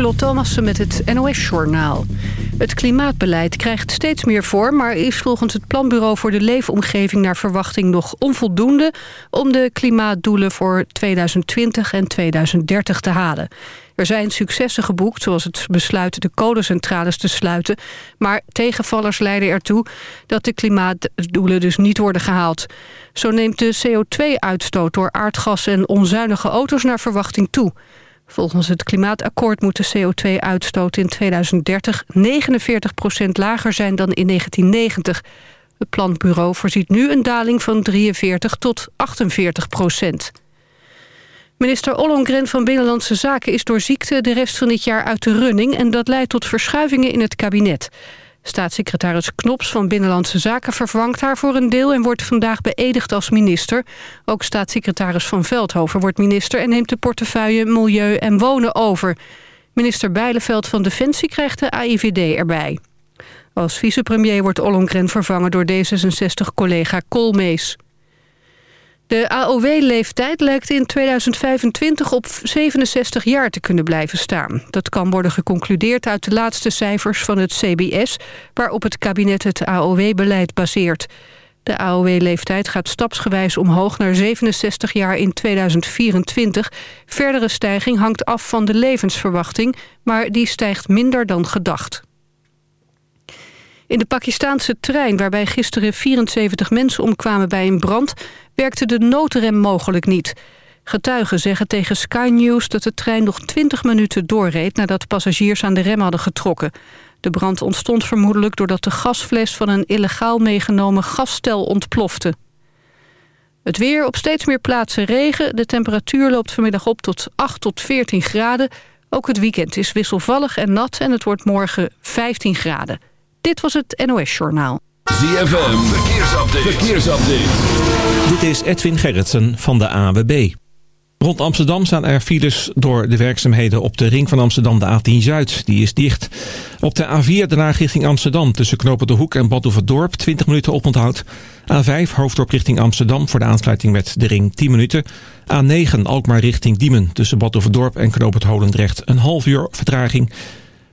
Lieselot Thomassen met het NOS-journaal. Het klimaatbeleid krijgt steeds meer vorm... maar is volgens het Planbureau voor de Leefomgeving naar verwachting nog onvoldoende... om de klimaatdoelen voor 2020 en 2030 te halen. Er zijn successen geboekt, zoals het besluit de kolencentrales te sluiten... maar tegenvallers leiden ertoe dat de klimaatdoelen dus niet worden gehaald. Zo neemt de CO2-uitstoot door aardgas en onzuinige auto's naar verwachting toe... Volgens het klimaatakkoord moet de CO2-uitstoot in 2030 49% lager zijn dan in 1990. Het planbureau voorziet nu een daling van 43 tot 48 procent. Minister Ollongren van Binnenlandse Zaken is door ziekte de rest van dit jaar uit de running... en dat leidt tot verschuivingen in het kabinet. Staatssecretaris Knops van Binnenlandse Zaken vervangt haar voor een deel... en wordt vandaag beëdigd als minister. Ook staatssecretaris Van Veldhoven wordt minister... en neemt de portefeuille Milieu en Wonen over. Minister Bijleveld van Defensie krijgt de AIVD erbij. Als vicepremier wordt Ollongren vervangen door D66-collega Koolmees. De AOW-leeftijd lijkt in 2025 op 67 jaar te kunnen blijven staan. Dat kan worden geconcludeerd uit de laatste cijfers van het CBS... waarop het kabinet het AOW-beleid baseert. De AOW-leeftijd gaat stapsgewijs omhoog naar 67 jaar in 2024. Verdere stijging hangt af van de levensverwachting... maar die stijgt minder dan gedacht. In de Pakistaanse trein waarbij gisteren 74 mensen omkwamen bij een brand... werkte de noodrem mogelijk niet. Getuigen zeggen tegen Sky News dat de trein nog 20 minuten doorreed... nadat passagiers aan de rem hadden getrokken. De brand ontstond vermoedelijk doordat de gasfles van een illegaal meegenomen gasstel ontplofte. Het weer op steeds meer plaatsen regen. De temperatuur loopt vanmiddag op tot 8 tot 14 graden. Ook het weekend is wisselvallig en nat en het wordt morgen 15 graden. Dit was het NOS Journaal. ZFM, verkeersupdate. verkeersupdate. Dit is Edwin Gerritsen van de AWB. Rond Amsterdam staan er files door de werkzaamheden op de ring van Amsterdam, de A10 Zuid. Die is dicht. Op de A4 daarna richting Amsterdam tussen Knopen de Hoek en Badhoevedorp 20 minuten oponthoud. A5 Hoofddorp richting Amsterdam voor de aansluiting met de ring 10 minuten. A9 Alkmaar richting Diemen tussen Badhoevedorp en Knopen Holendrecht een half uur vertraging.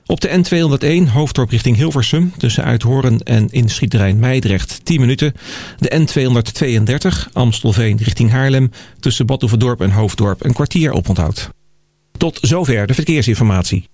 Op de N201 hoofddorp richting Hilversum tussen Uithoren en Inschietterrein Meidrecht 10 minuten. De N232 Amstelveen richting Haarlem tussen Badhoevedorp en Hoofddorp een kwartier oponthoud. Tot zover de verkeersinformatie.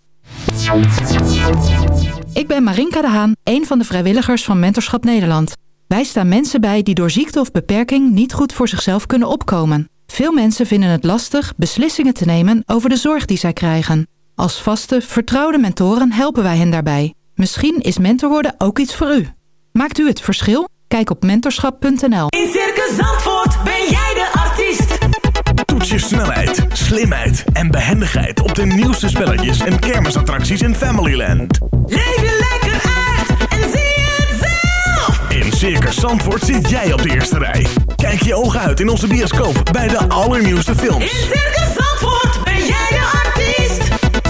Ik ben Marinka de Haan, een van de vrijwilligers van Mentorschap Nederland. Wij staan mensen bij die door ziekte of beperking niet goed voor zichzelf kunnen opkomen. Veel mensen vinden het lastig beslissingen te nemen over de zorg die zij krijgen. Als vaste, vertrouwde mentoren helpen wij hen daarbij. Misschien is mentor worden ook iets voor u. Maakt u het verschil? Kijk op mentorschap.nl. In Circus Zandvoort ben jij de artiest. Toets je snelheid, slimheid en behendigheid op de nieuwste spelletjes en kermisattracties in Familyland. Leef je lekker uit en zie het zelf. In Circus Zandvoort zit jij op de eerste rij. Kijk je ogen uit in onze bioscoop bij de allernieuwste films. In Circus Zandvoort ben jij de artiest.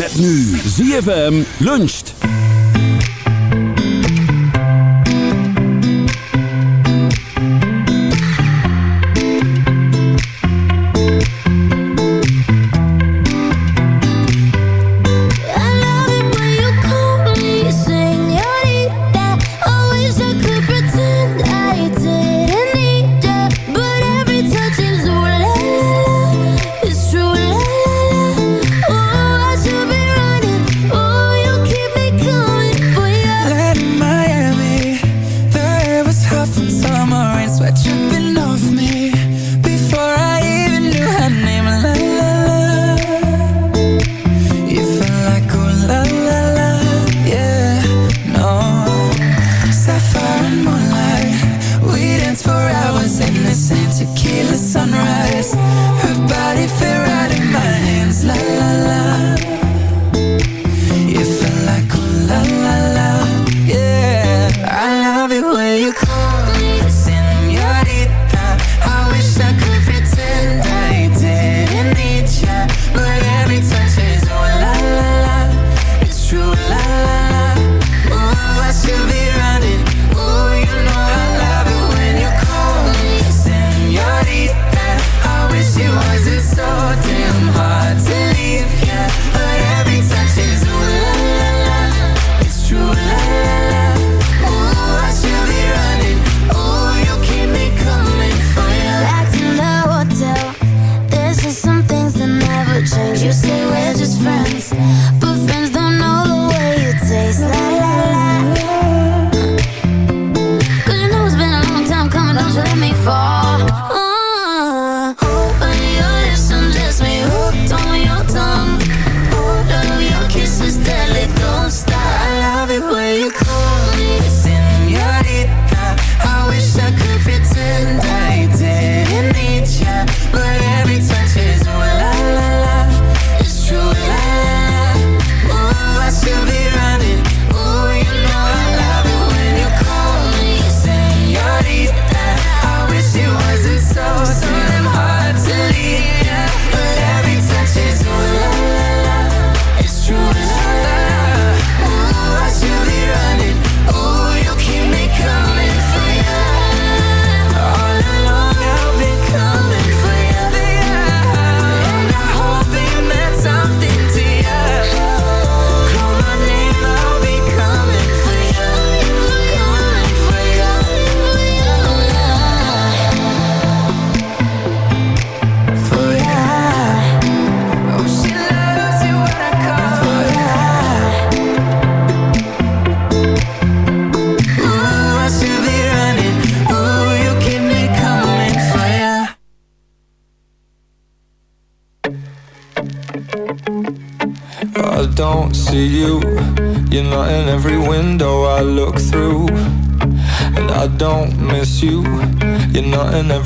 Met nu ZFM luncht.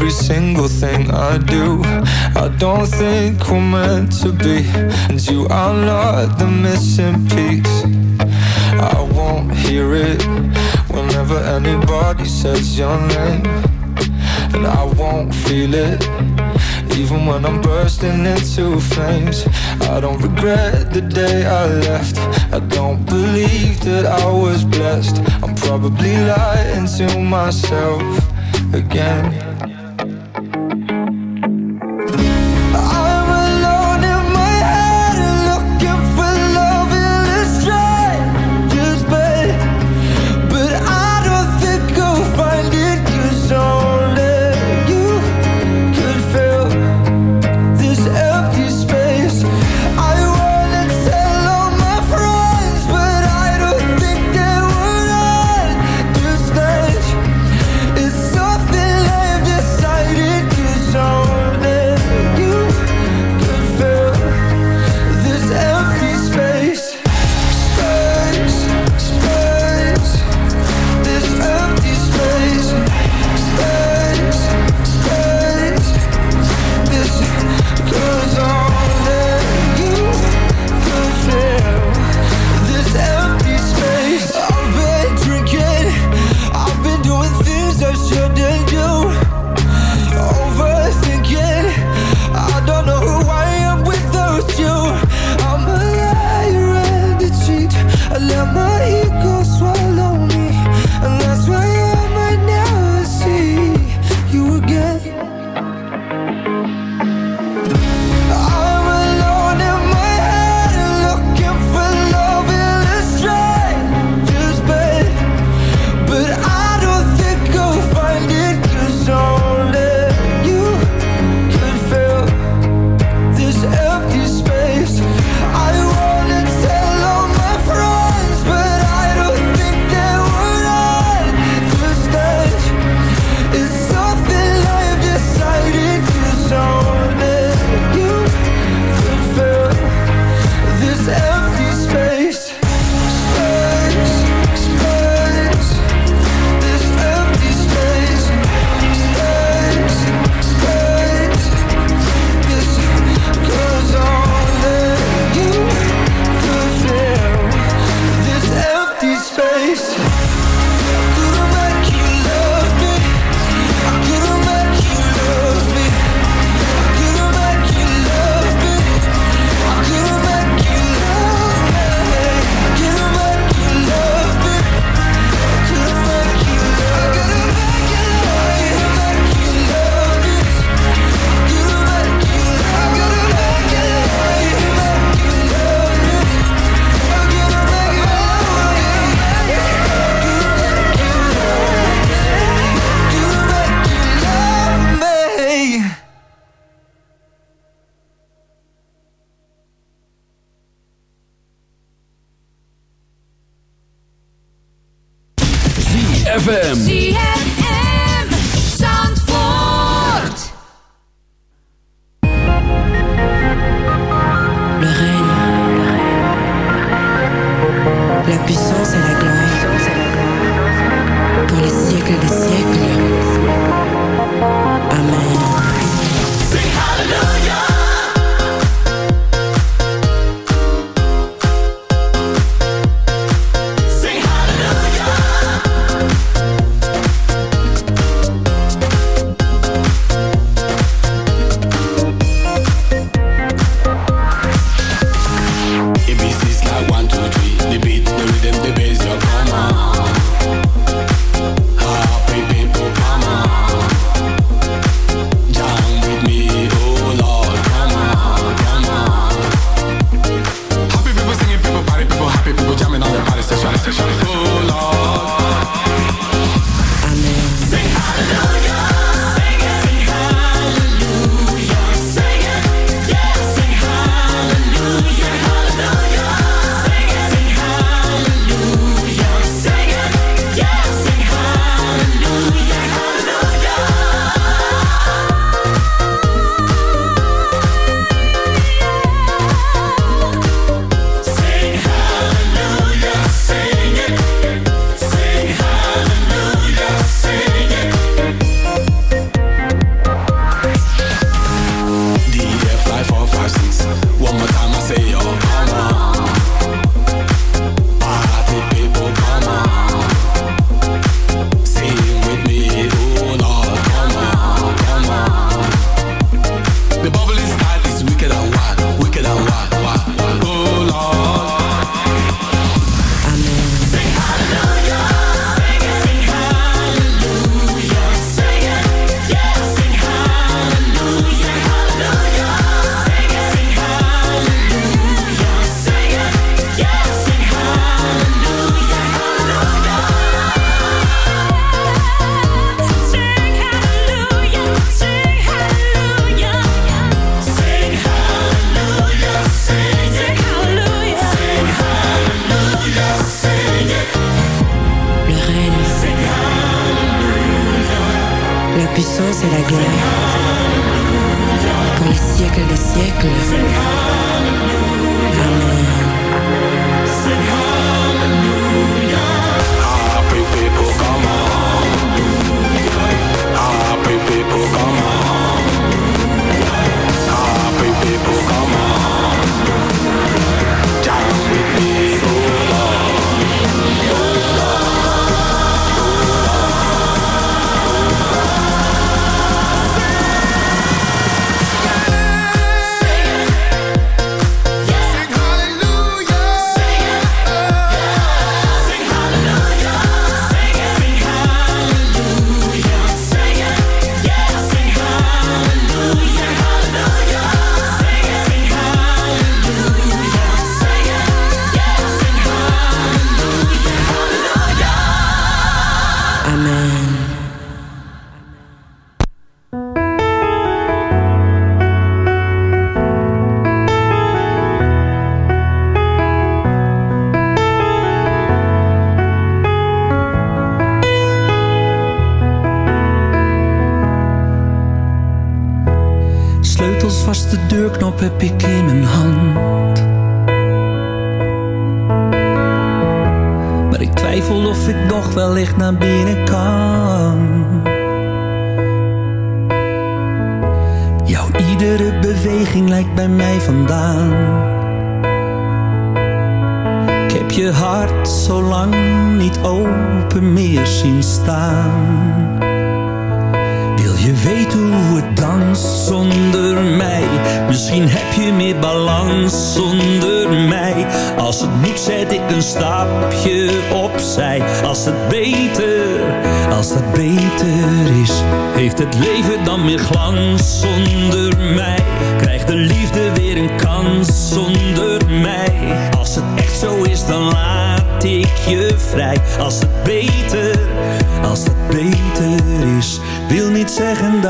every single thing I do. I don't think we're meant to be, and you are not the missing piece. I won't hear it whenever anybody says your name, and I won't feel it. Even when I'm bursting into flames, I don't regret the day I left. I don't believe that I was blessed. I'm probably lying to myself again.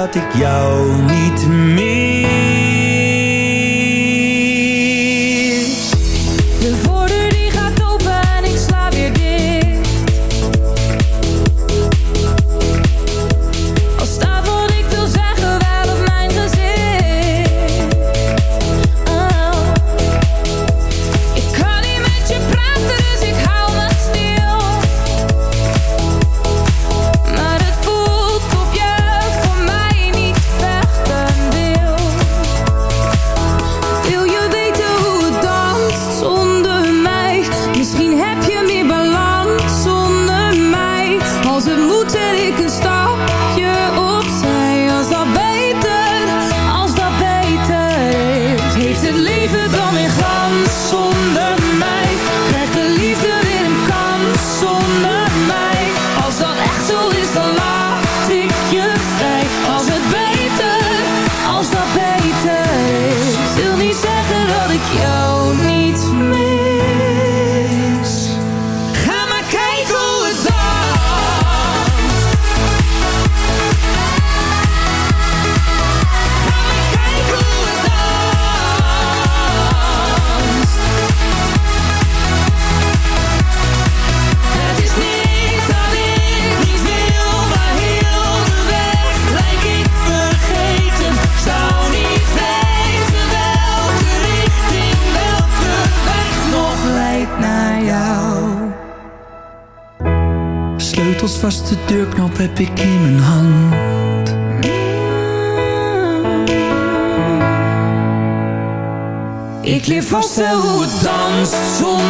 Dat ik jou niet mis. 손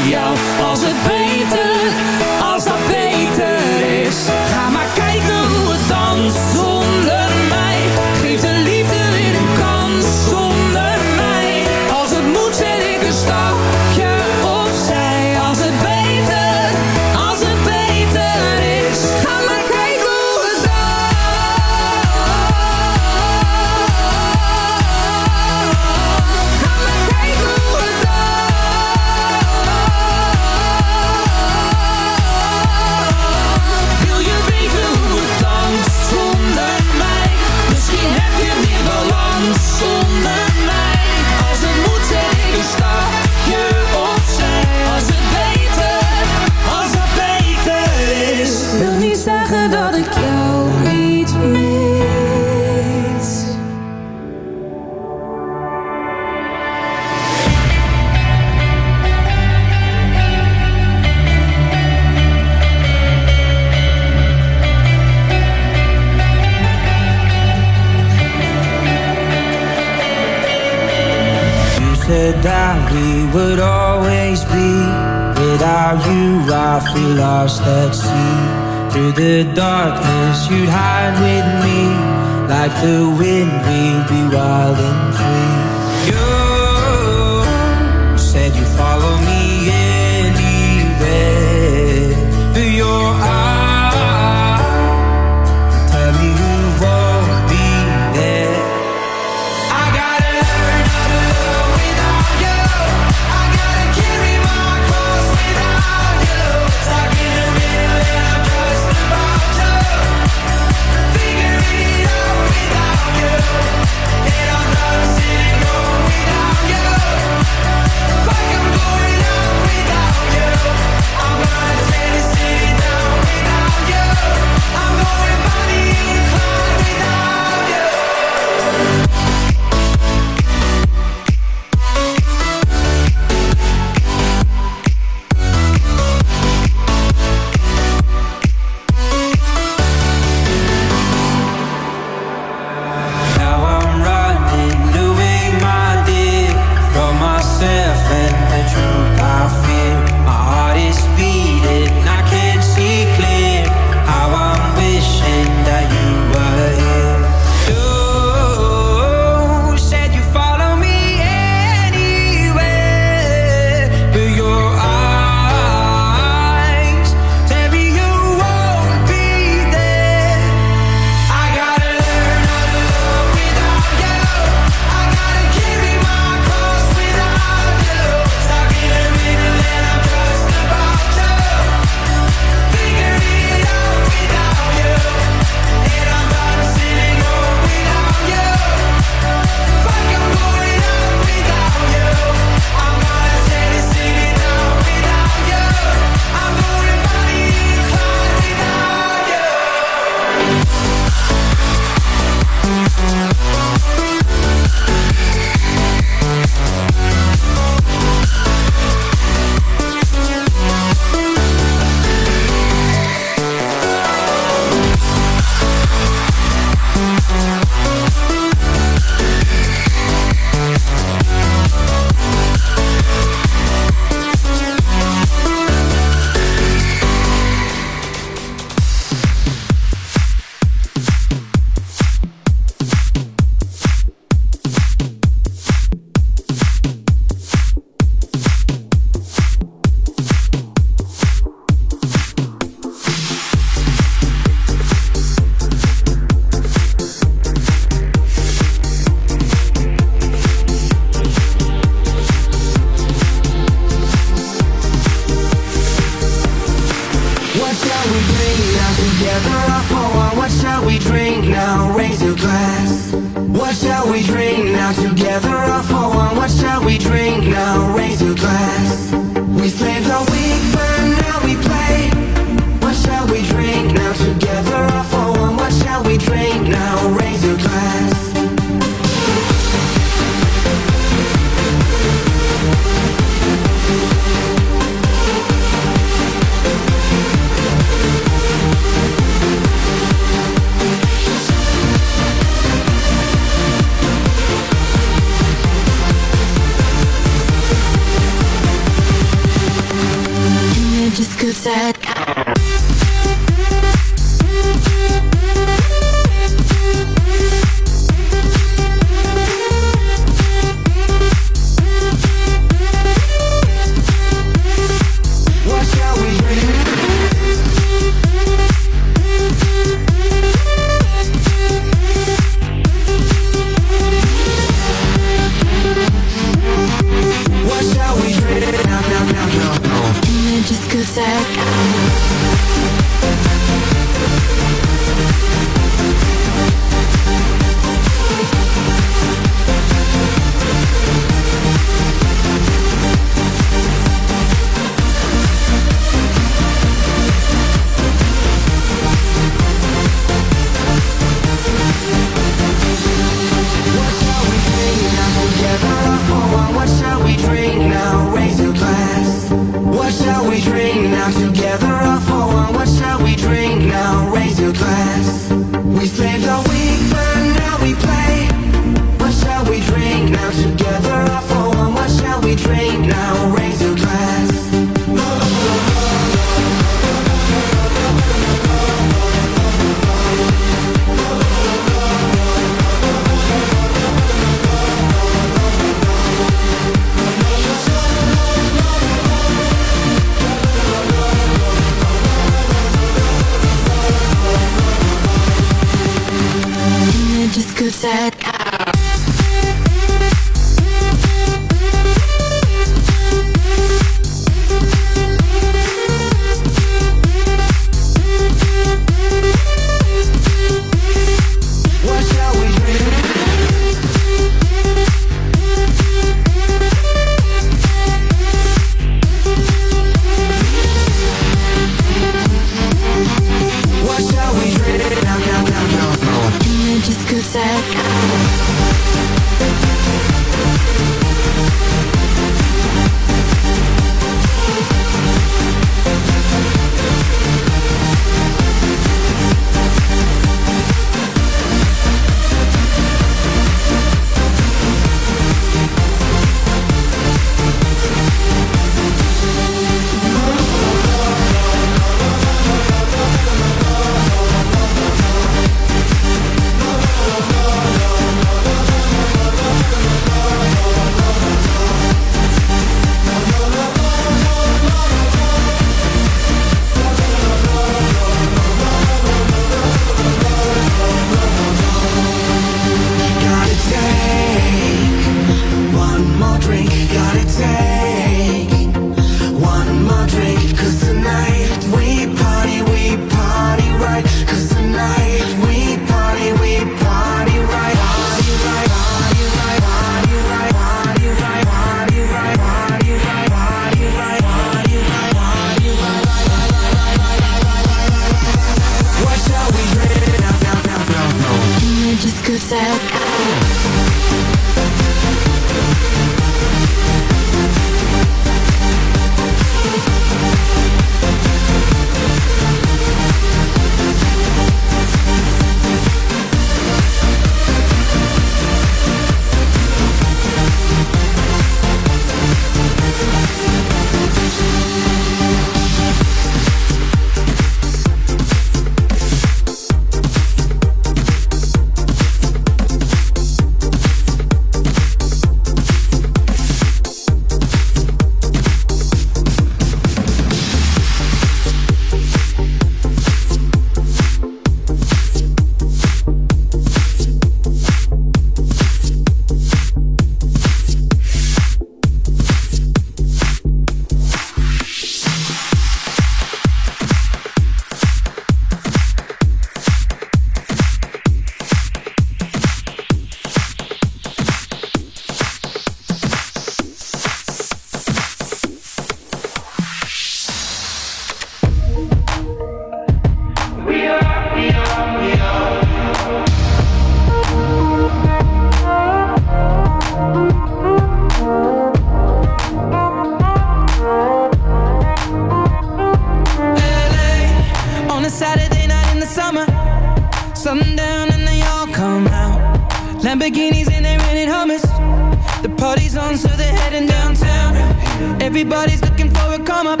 Everybody's looking for a come up,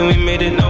and we made it known.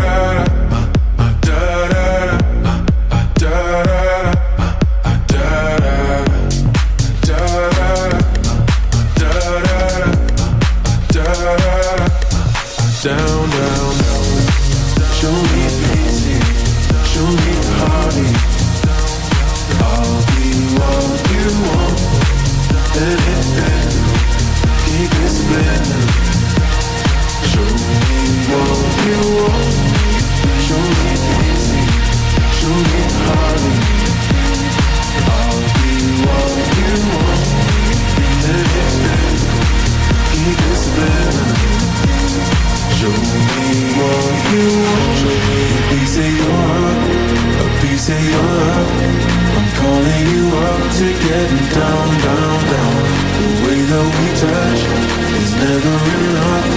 never enough.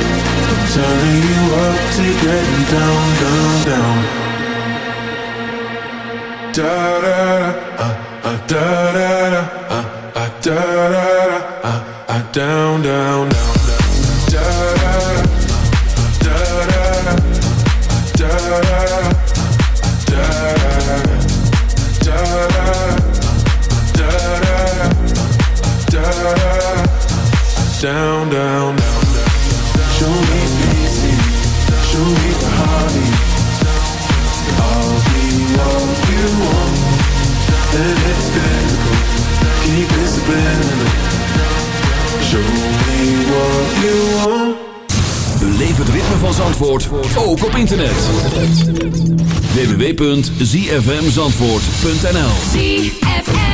Turning you up to getting down, down, down. Da da. zfmzandvoort.nl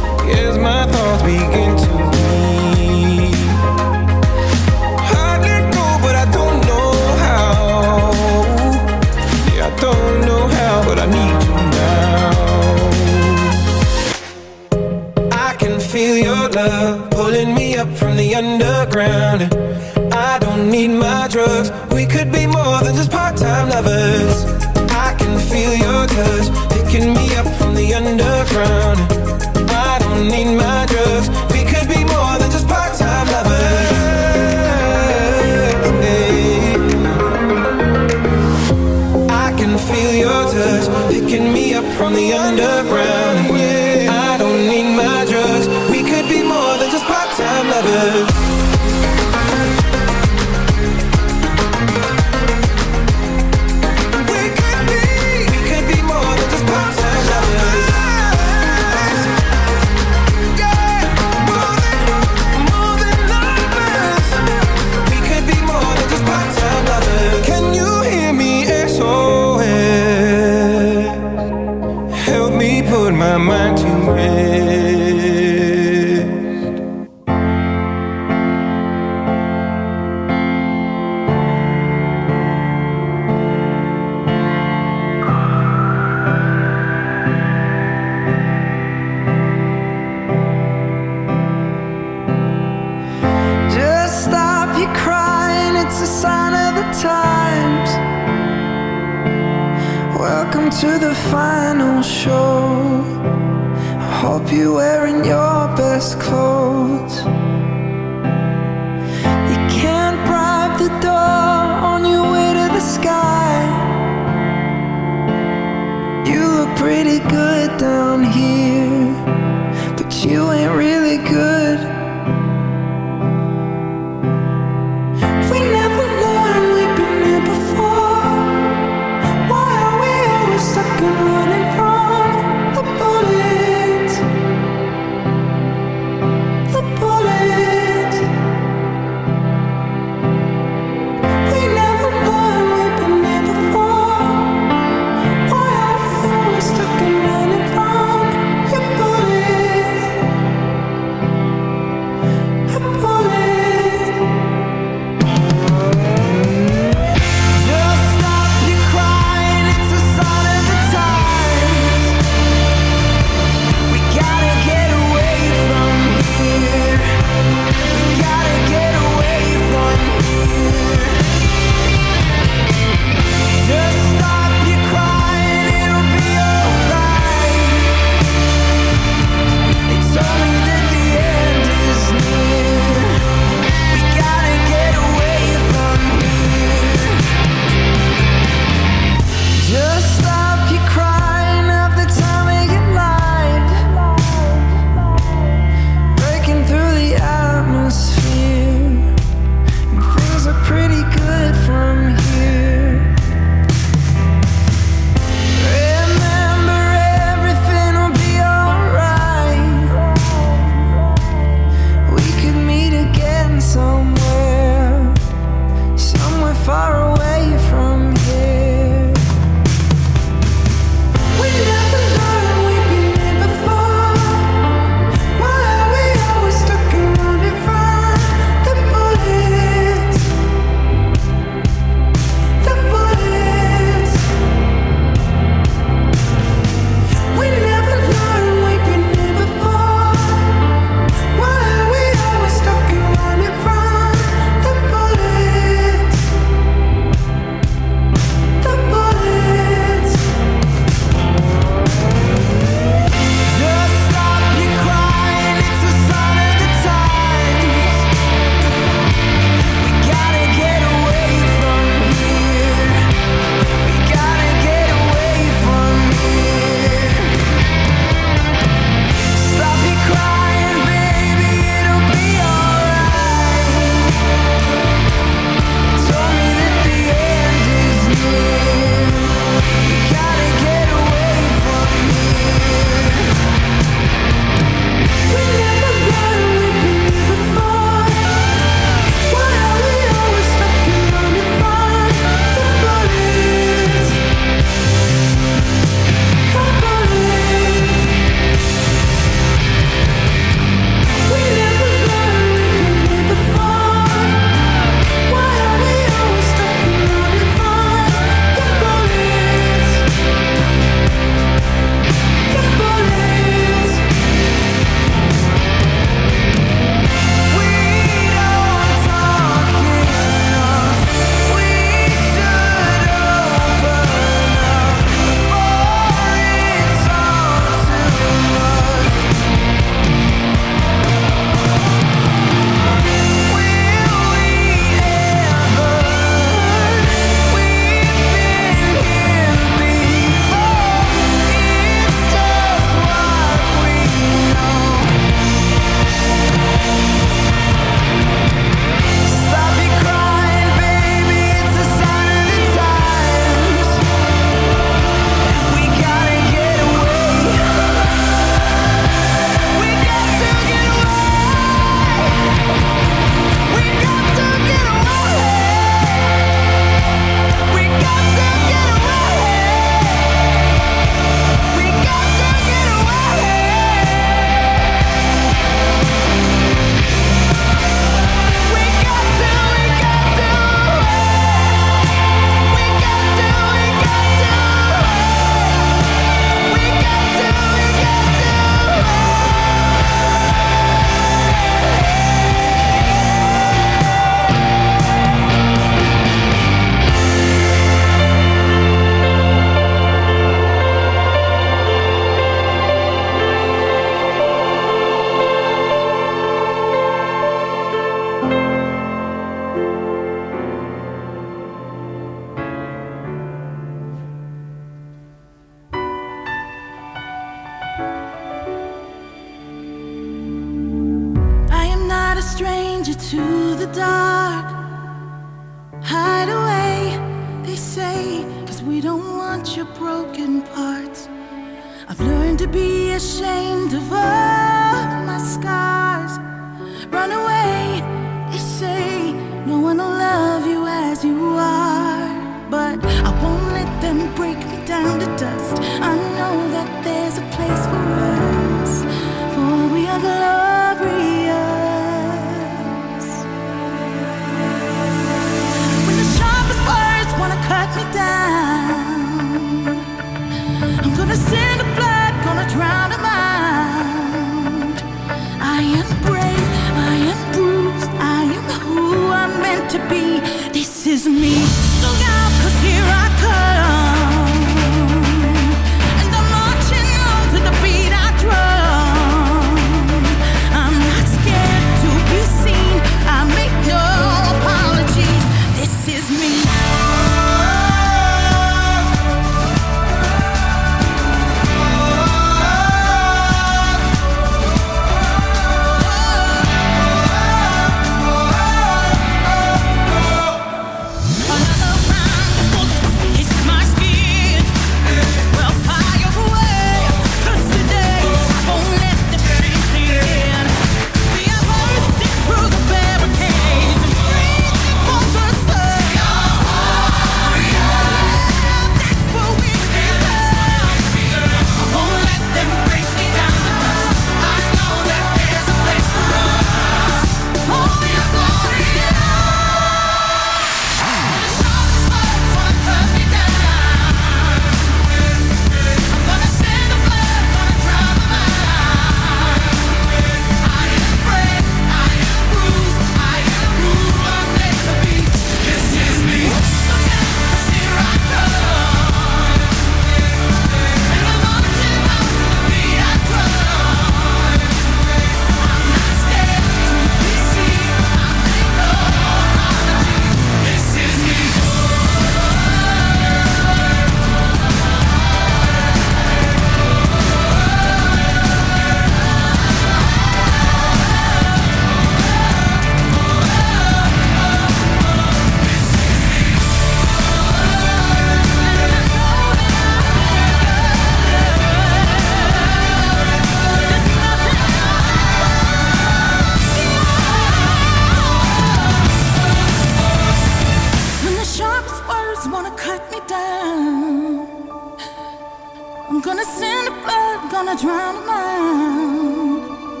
I'm gonna send a bird, gonna drown a man.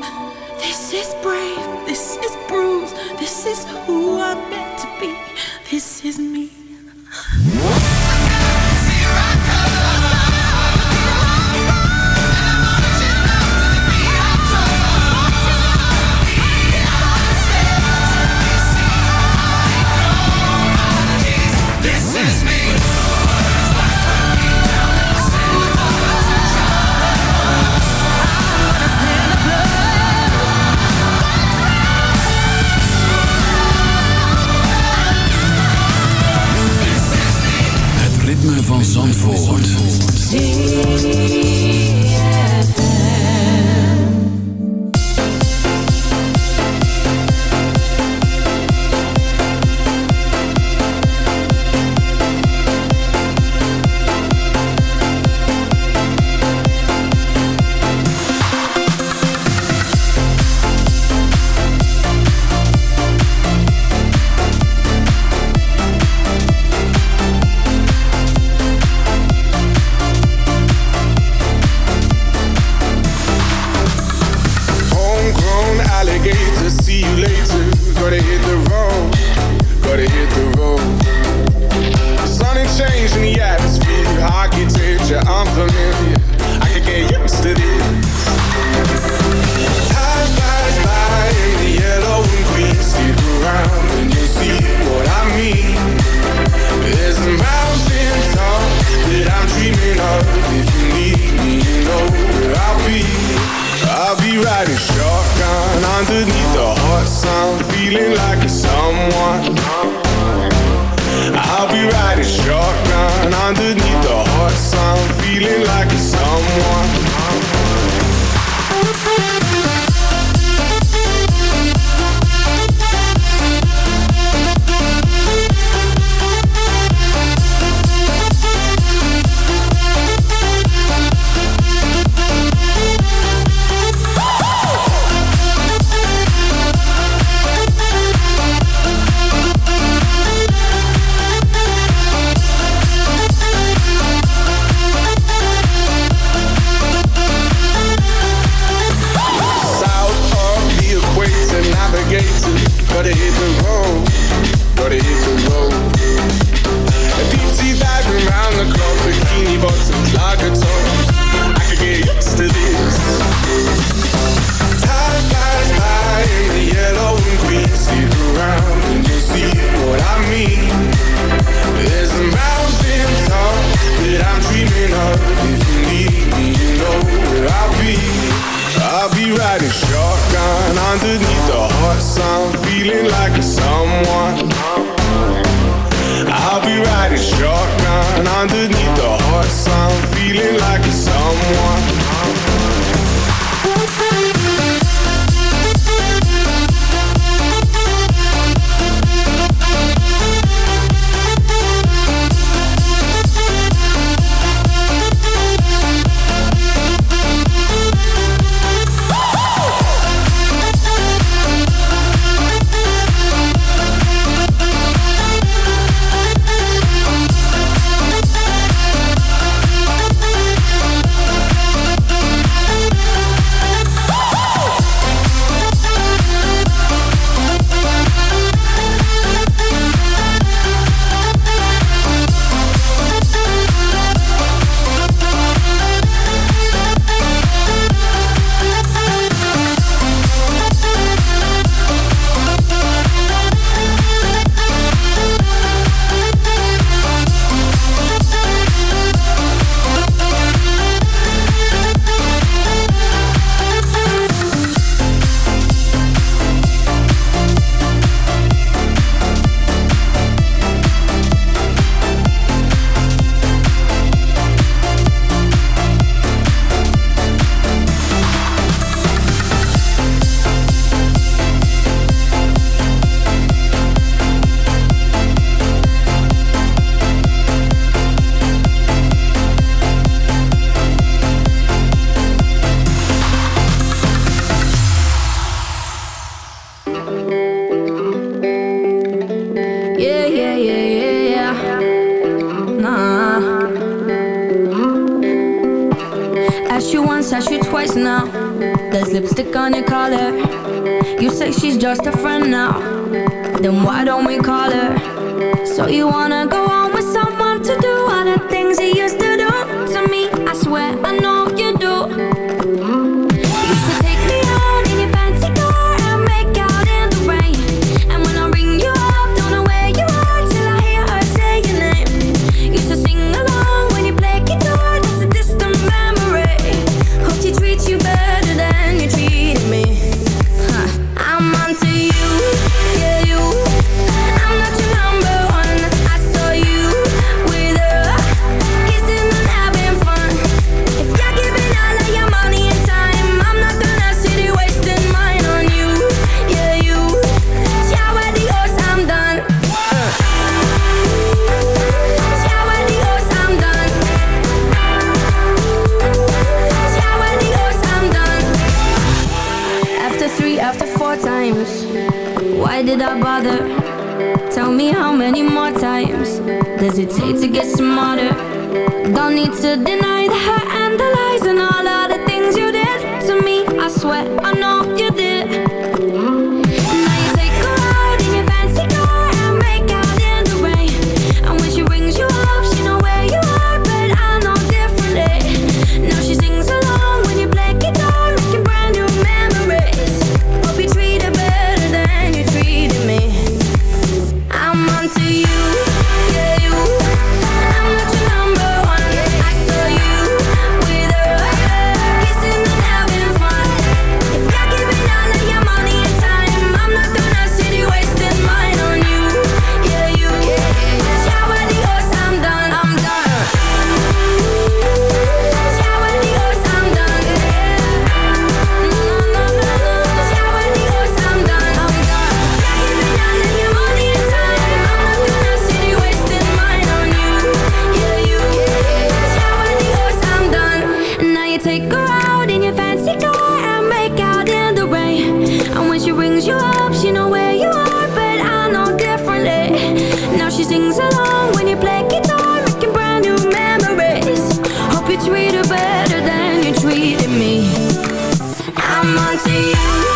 This is brave, this is bruised, this is who I'm meant to be, this is me. feeling like a someone to you.